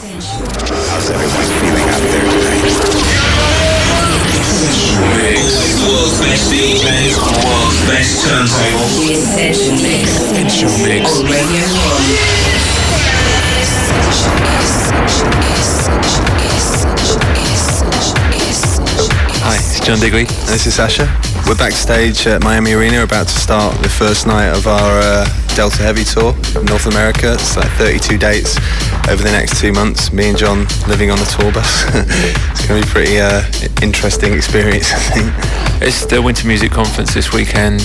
How's everyone feeling out there tonight? Mix. World's best DJs on world's best turntable. The Essential Mix. Essential Mix. On Radio 1. Hi, it's John Digweed. And this is Sasha. We're backstage at Miami Arena, about to start the first night of our uh, Delta Heavy tour in North America. It's like 32 dates over the next two months. Me and John living on the tour bus. it's going to be a pretty uh, interesting experience, I think. It's the Winter Music Conference this weekend.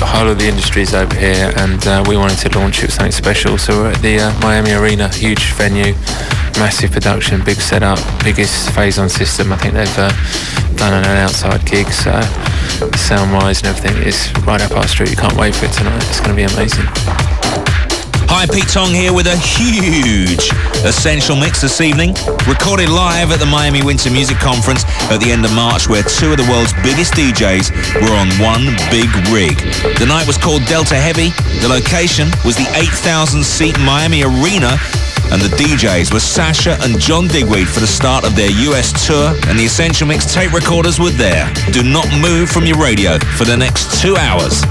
The whole of the industry is over here, and uh, we wanted to launch it with something special. So we're at the uh, Miami Arena, huge venue, massive production, big setup, biggest Phazon system. I think they've uh, done an outside gig, so sound wise and everything is right up our street. You can't wait for it tonight. It's going to be amazing. Hi, Pete Tong here with a huge Essential Mix this evening. Recorded live at the Miami Winter Music Conference at the end of March, where two of the world's biggest DJs were on one big rig. The night was called Delta Heavy. The location was the 8,000 seat Miami Arena. And the DJs were Sasha and John Digweed for the start of their US tour, and the Essential Mix tape recorders were there. Do not move from your radio for the next two hours.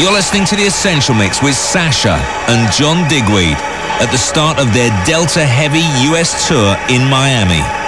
You're listening to The Essential Mix with Sasha and John Digweed at the start of their Delta Heavy US tour in Miami.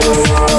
Thank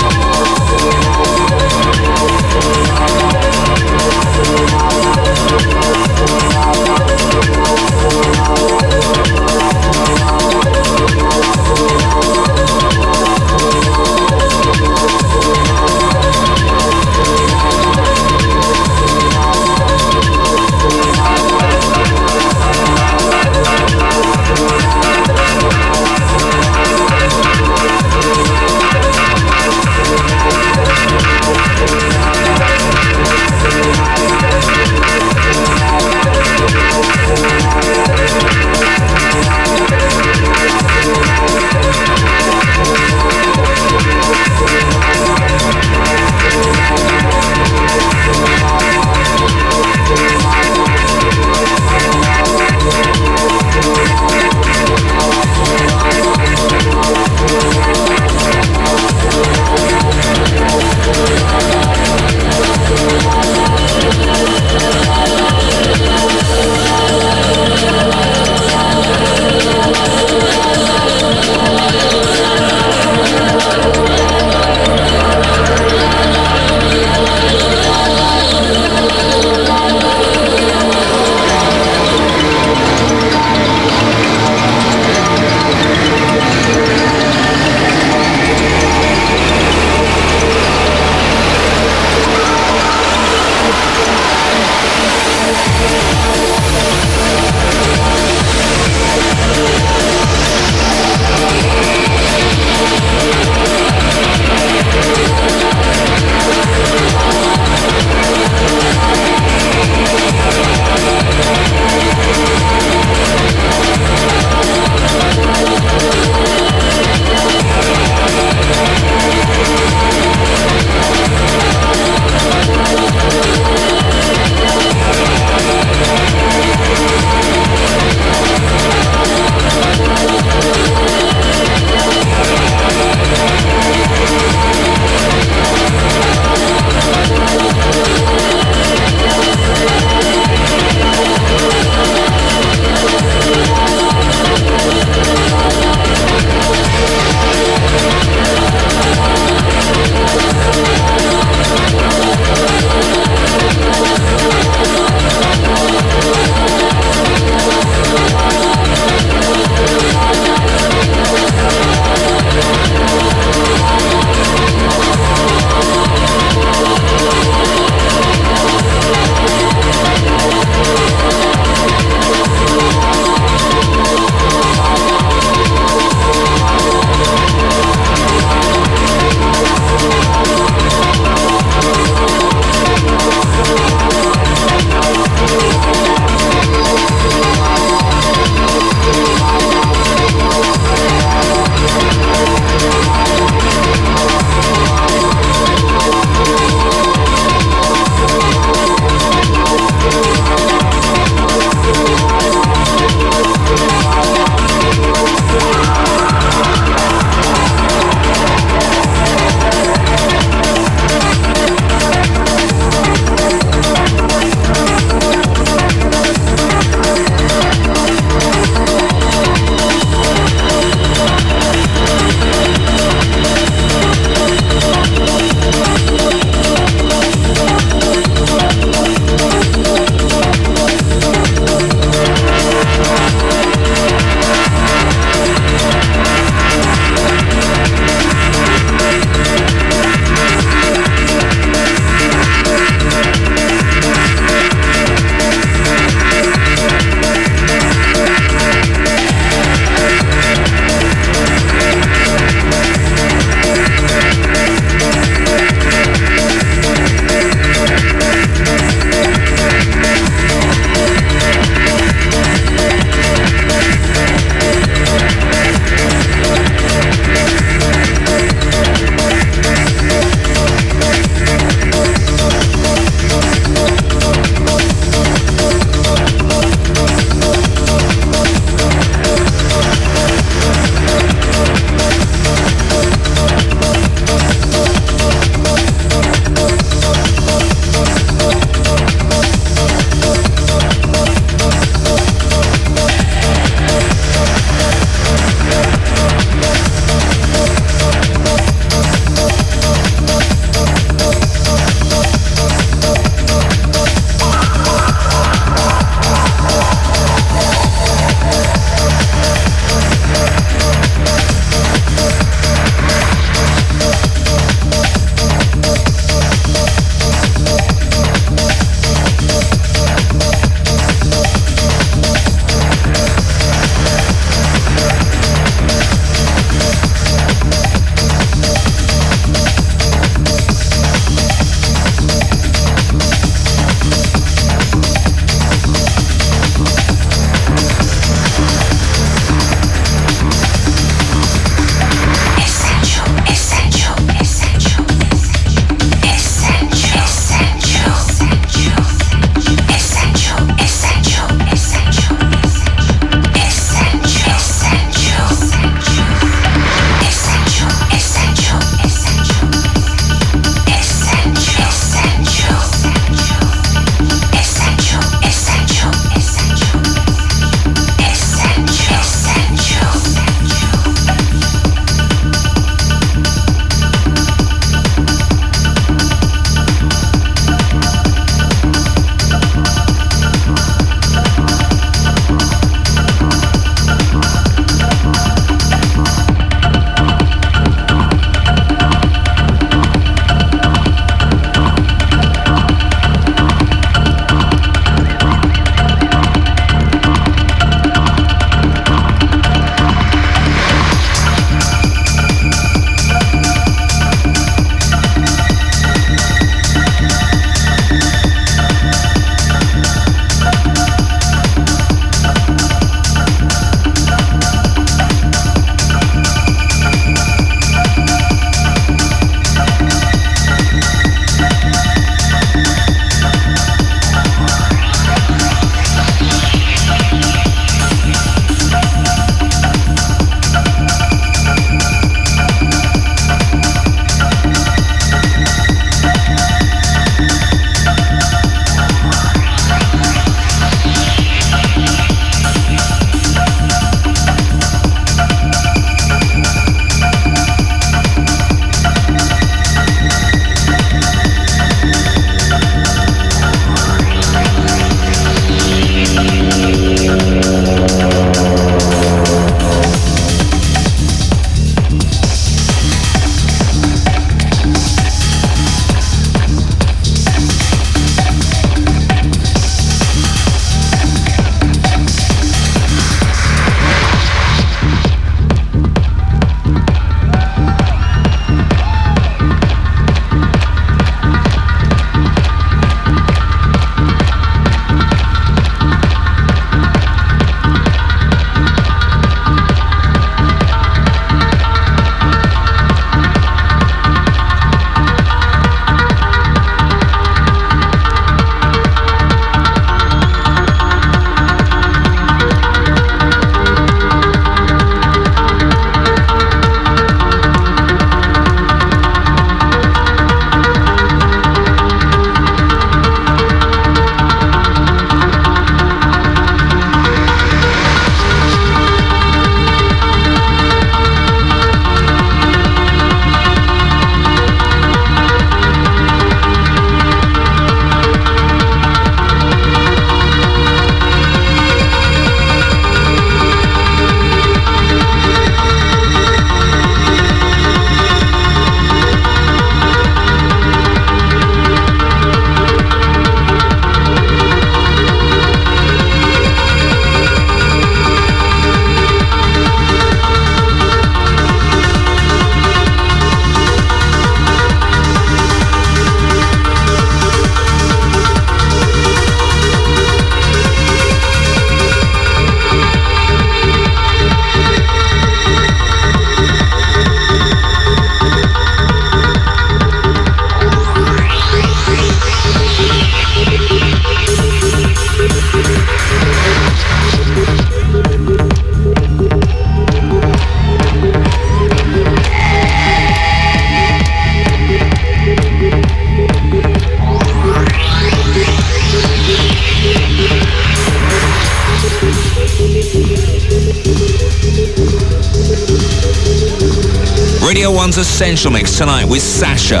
Essential Mix tonight with Sasha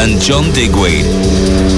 and John Digweed.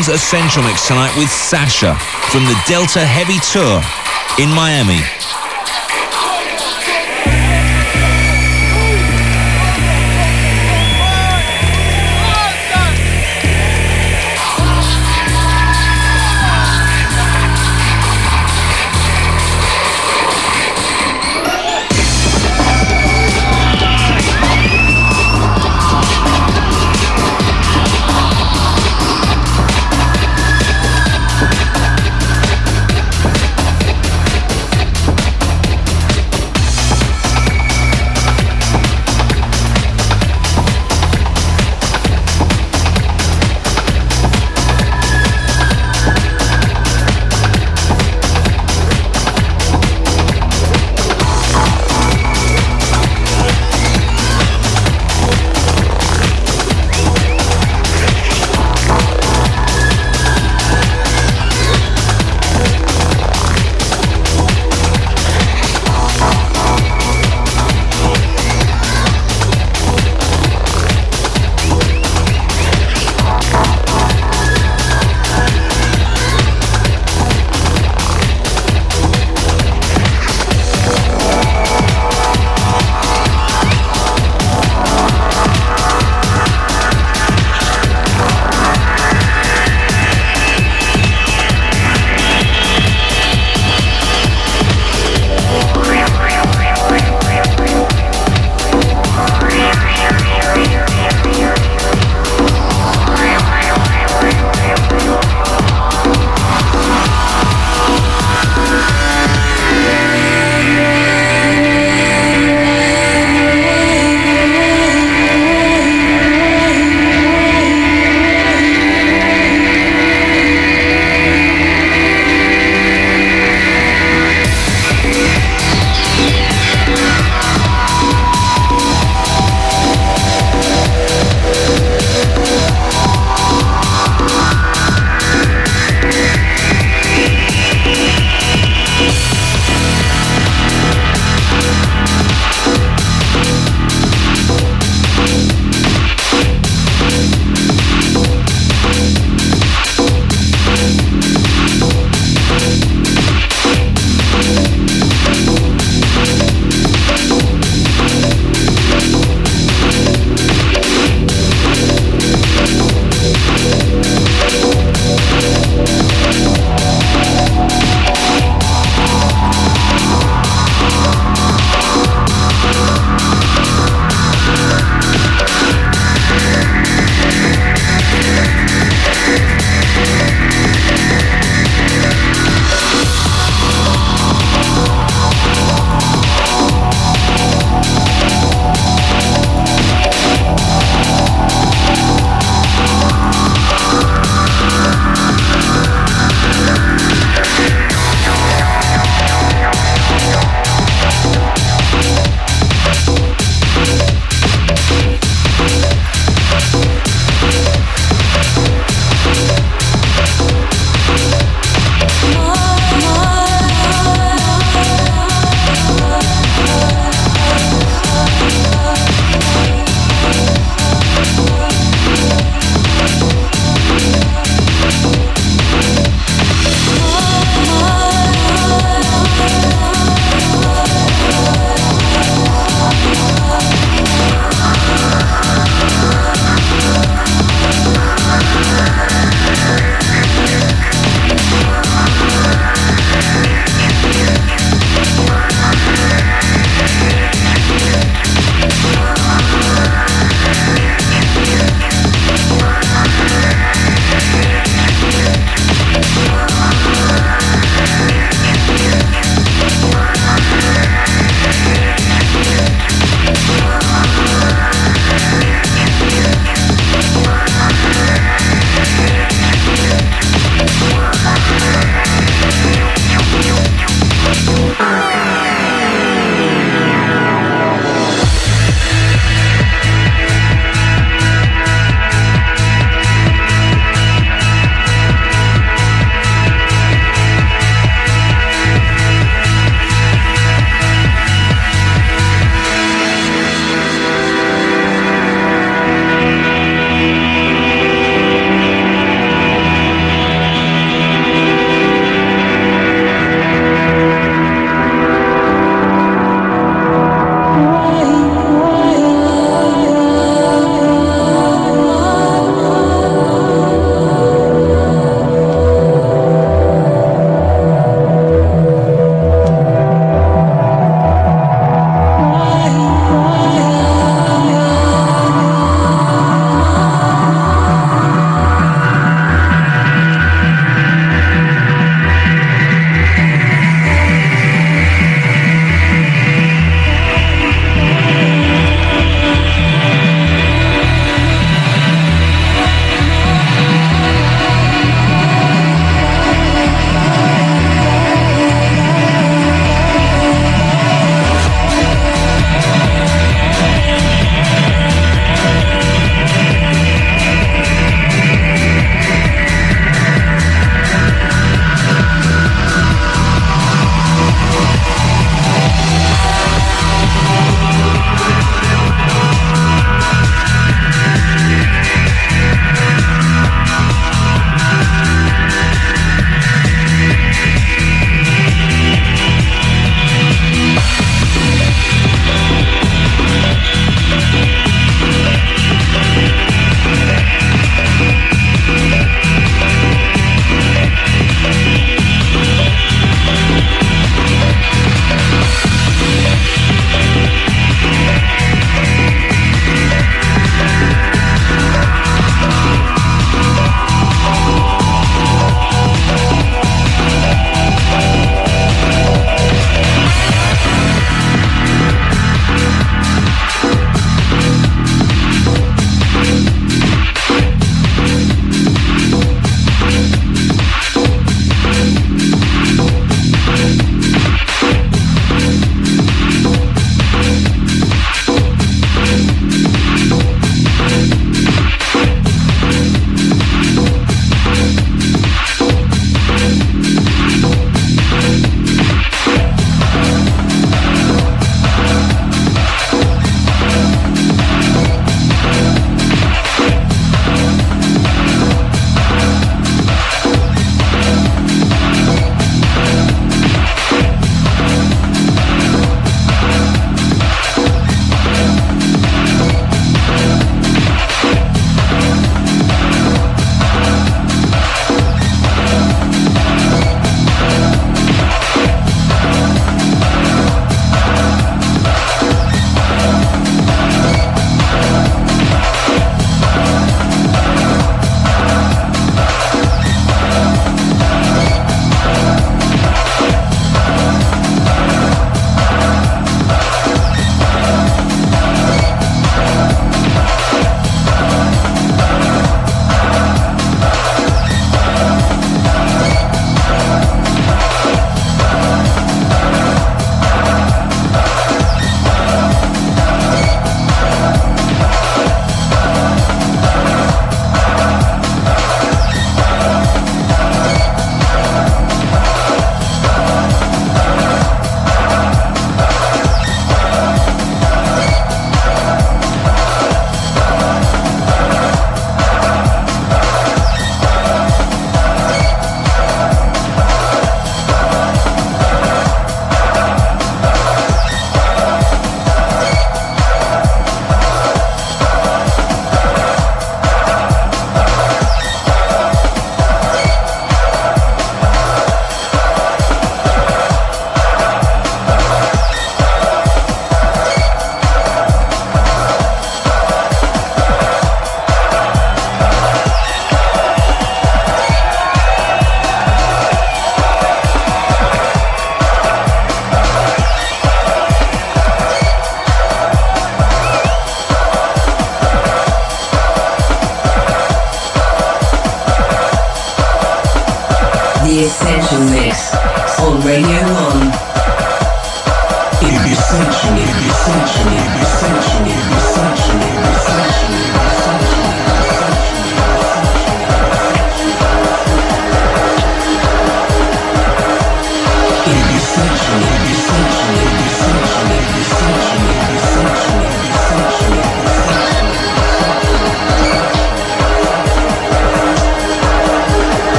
Radio 1's Essential Mix tonight with Sasha from the Delta Heavy Tour in Miami.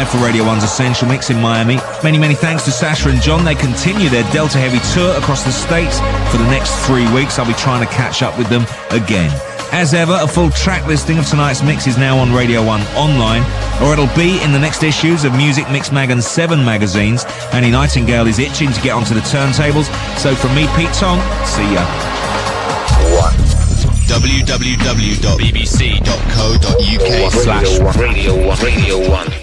Live for Radio 1's Essential Mix in Miami. Many, many thanks to Sasha and John. They continue their Delta Heavy tour across the States for the next three weeks. I'll be trying to catch up with them again. As ever, a full track listing of tonight's mix is now on Radio 1 online, or it'll be in the next issues of Music Mixmag and 7 magazines. Annie Nightingale is itching to get onto the turntables, so from me, Pete Tong, see ya. www.bbc.co.uk slash Radio 1. Radio 1.